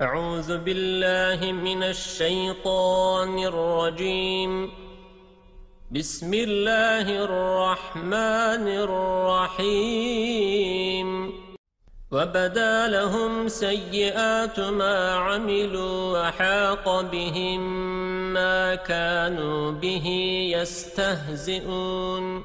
أعوذ بالله من الشيطان الرجيم. بسم الله الرحمن الرحيم. وبدا لهم سيئات ما عملوا وحاق بهم ما كانوا به يستهزئون.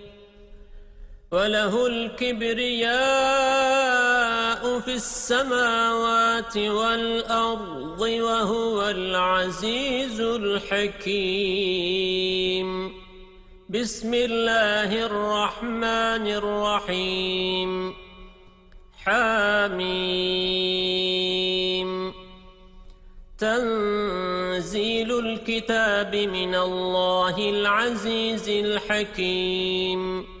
وله الكبرياء في السماوات والأرض وهو العزيز الحكيم. بسم الله الرحمن الرحيم. حاميم تنزيل الكتاب من الله العزيز الحكيم.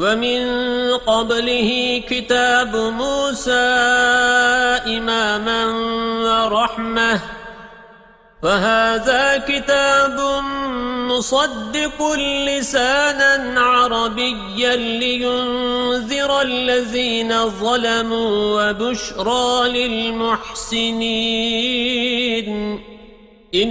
ومن قبله كتاب موسى إماما ورحمة. وهذا كتاب مصدق لسانا عربيا لينذر الذين ظلموا وبشرى للمحسنين. إن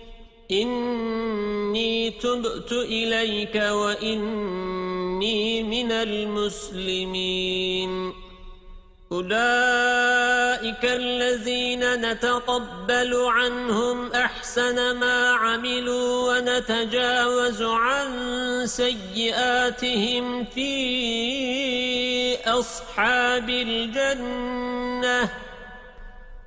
إني تبت إليك وإني من المسلمين. أولئك الذين نتقبل عنهم أحسن ما عملوا ونتجاوز عن سيئاتهم في أصحاب الجنة.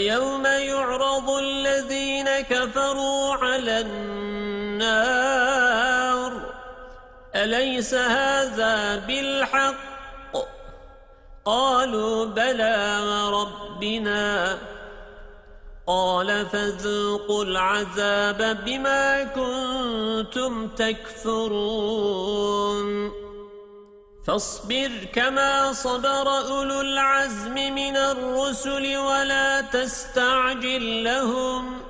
ويوم يعرض الذين كفروا على النار. أليس هذا بالحق؟ قالوا بلى وربنا قال فذوقوا العذاب بما كنتم تكفرون. فاصبر كما صبر أولو العزم من الرسل ولا تستعجل لهم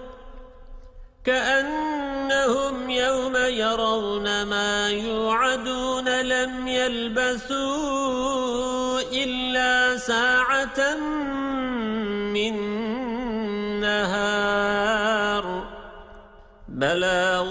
كأنهم يوم يرون ما يوعدون لم يلبثوا إلا ساعة من النهار بلاغ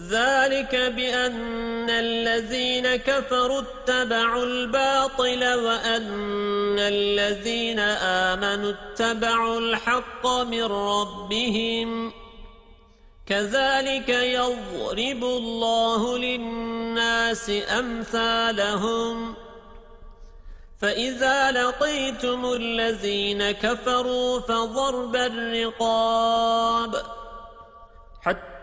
ذلك بأن الذين كفروا اتبعوا الباطل وأن الذين آمنوا اتبعوا الحق من ربهم. كذلك يضرب الله للناس أمثالهم. فإذا لقيتم الذين كفروا فضرب الرقاب. حتى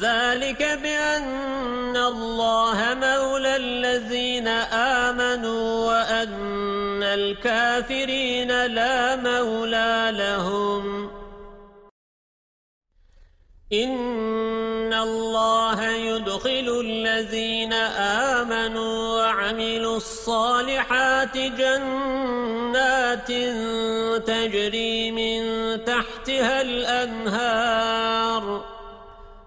ذلك بأن الله مولى الذين آمنوا وأن الكافرين لا مولى لهم. إن الله يدخل الذين آمنوا وعملوا الصالحات جنات تجري من تحتها الأنهار.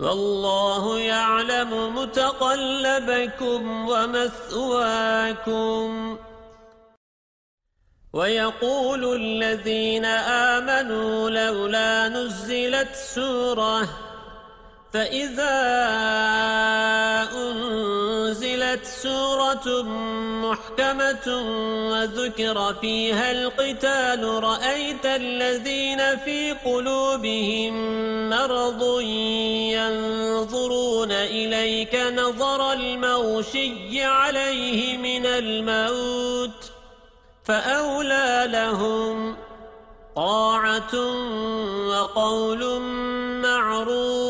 والله يعلم متقلبكم ومثواكم. ويقول الذين آمنوا لولا نزلت سورة فإذا أنزلت سورة محكمة وذكر فيها القتال رأيت الذين في قلوبهم مرض ينظرون إليك نظر المغشي عليه من الموت فأولى لهم طاعة وقول معروف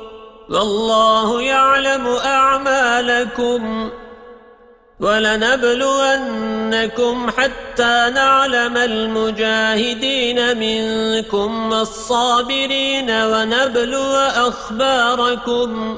والله يعلم أعمالكم ولنبلونكم حتى نعلم المجاهدين منكم والصابرين ونبلو أخباركم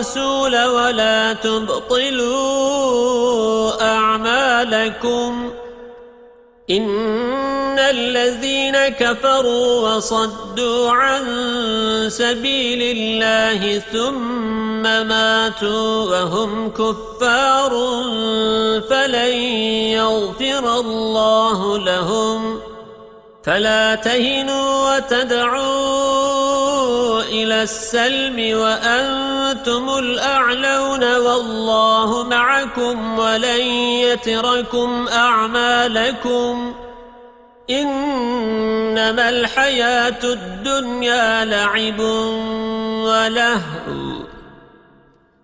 الرسول ولا تبطلوا أعمالكم. إن الذين كفروا وصدوا عن سبيل الله ثم ماتوا وهم كفار فلن يغفر الله لهم. فلا تهنوا وتدعوا إلى السلم وأنتم الأعلون والله معكم ولن يتركم أعمالكم إنما الحياة الدنيا لعب ولهو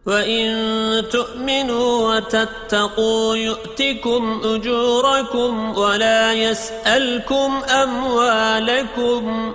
وَإِن تُؤْمِنُوا وَتَتَّقُوا يُؤْتِكُمْ أُجُورَكُمْ وَلَا يَسْأَلْكُمْ أَمْوَالَكُمْ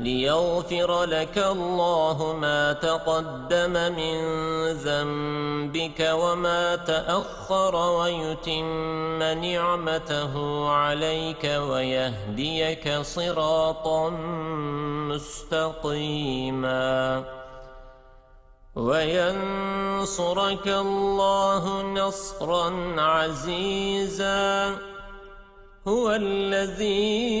ليغفر لك الله ما تقدم من ذنبك وما تأخر ويتم نعمته عليك ويهديك صراطا مستقيما. وينصرك الله نصرا عزيزا. هو الذي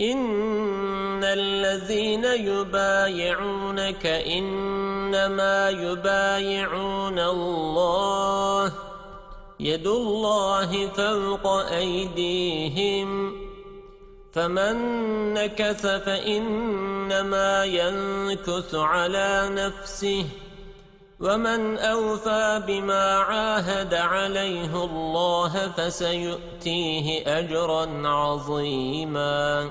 إن الذين يبايعونك إنما يبايعون الله يد الله فوق أيديهم فمن نكث فإنما ينكث على نفسه ومن أوفى بما عاهد عليه الله فسيؤتيه أجرا عظيما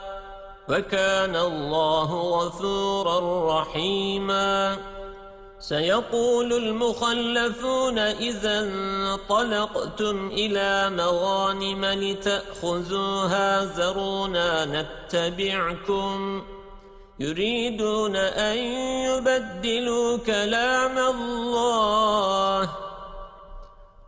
وكان الله غفورا رحيما. سيقول المخلفون إذا انطلقتم إلى مغانم لتأخذوها ذرونا نتبعكم. يريدون أن يبدلوا كلام الله.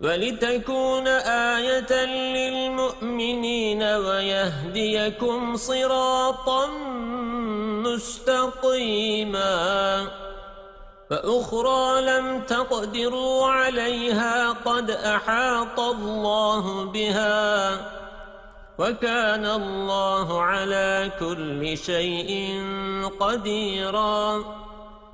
ولتكون آية للمؤمنين ويهديكم صراطا مستقيما. فأخرى لم تقدروا عليها قد أحاط الله بها. وكان الله على كل شيء قديراً.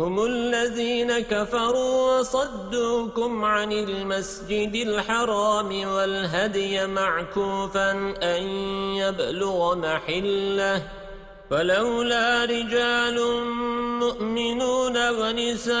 هم الذين كفروا وصدوكم عن المسجد الحرام والهدي معكوفا أن يبلغ محلة. فلولا رجال مؤمنون ونساء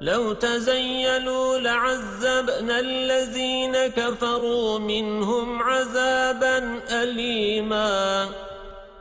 لو تزيلوا لعذبنا الذين كفروا منهم عذابا أليماً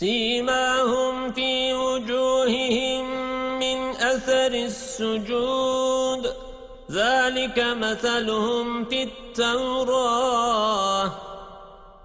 سيماهم في وجوههم من أثر السجود. ذلك مثلهم في التوراة.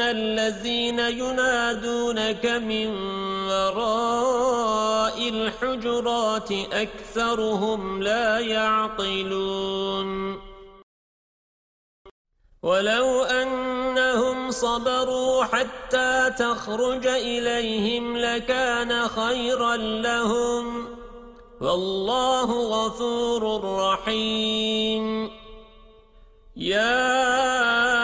الذين ينادونك من وراء الحجرات أكثرهم لا يعقلون ولو أنهم صبروا حتى تخرج إليهم لكان خيرا لهم والله غفور رحيم يا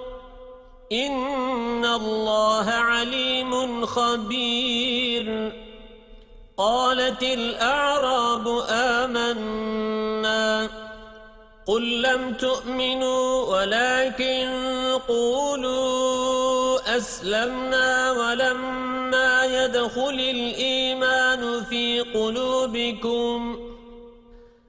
إن الله عليم خبير. قالت الأعراب آمنا. قل لم تؤمنوا ولكن قولوا أسلمنا ولما يدخل الإيمان في قلوبكم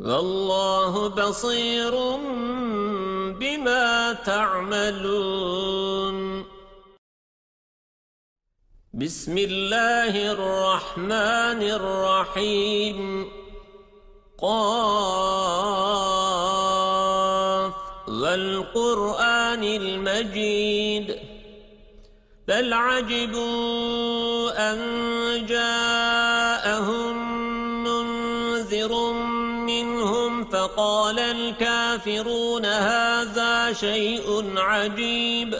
والله بصير بما تعملون. بسم الله الرحمن الرحيم. قاف والقرآن المجيد. بل عجبوا أن جاءهم فقال الكافرون هذا شيء عجيب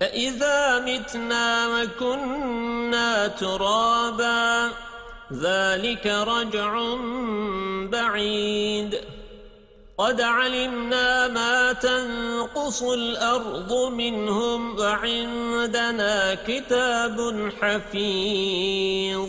فإذا متنا وكنا ترابا ذلك رجع بعيد قد علمنا ما تنقص الأرض منهم وعندنا كتاب حفيظ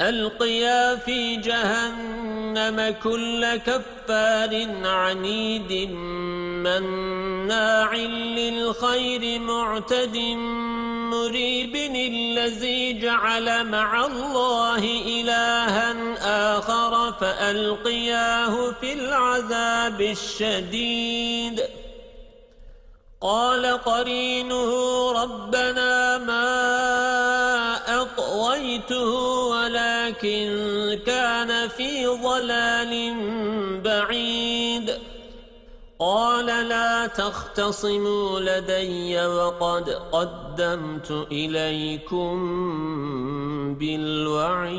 ألقيا في جهنم كل كفار عنيد مناع للخير معتد مريب الذي جعل مع الله إلها آخر فألقياه في العذاب الشديد. قال قرينه ربنا ما أطويته ولكن كان في ضلال بعيد. قال لا تختصموا لدي وقد قدمت إليكم بالوعيد.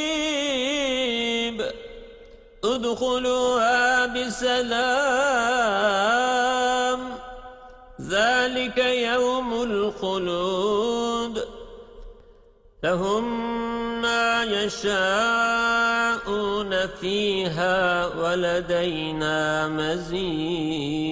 ادخلوها بسلام. ذلك يوم الخلود. لهم ما يشاءون فيها ولدينا مزيد.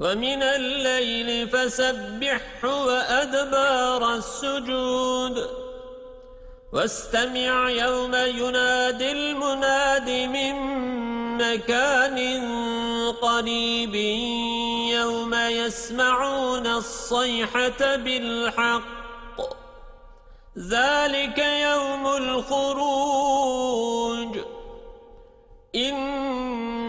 ومن الليل فسبح وأدبار السجود. واستمع يوم ينادي المناد من مكان قريب يوم يسمعون الصيحة بالحق. ذلك يوم الخروج.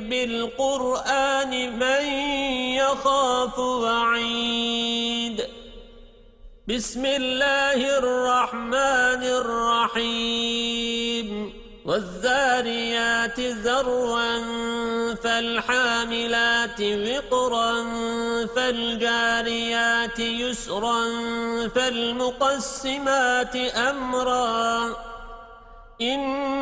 بالقرآن من يخاف وعيد. بسم الله الرحمن الرحيم. والذاريات ذروا فالحاملات وقرا فالجاريات يسرا فالمقسمات أمرا. توعدون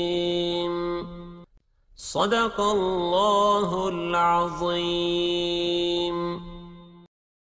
صدق الله العظيم.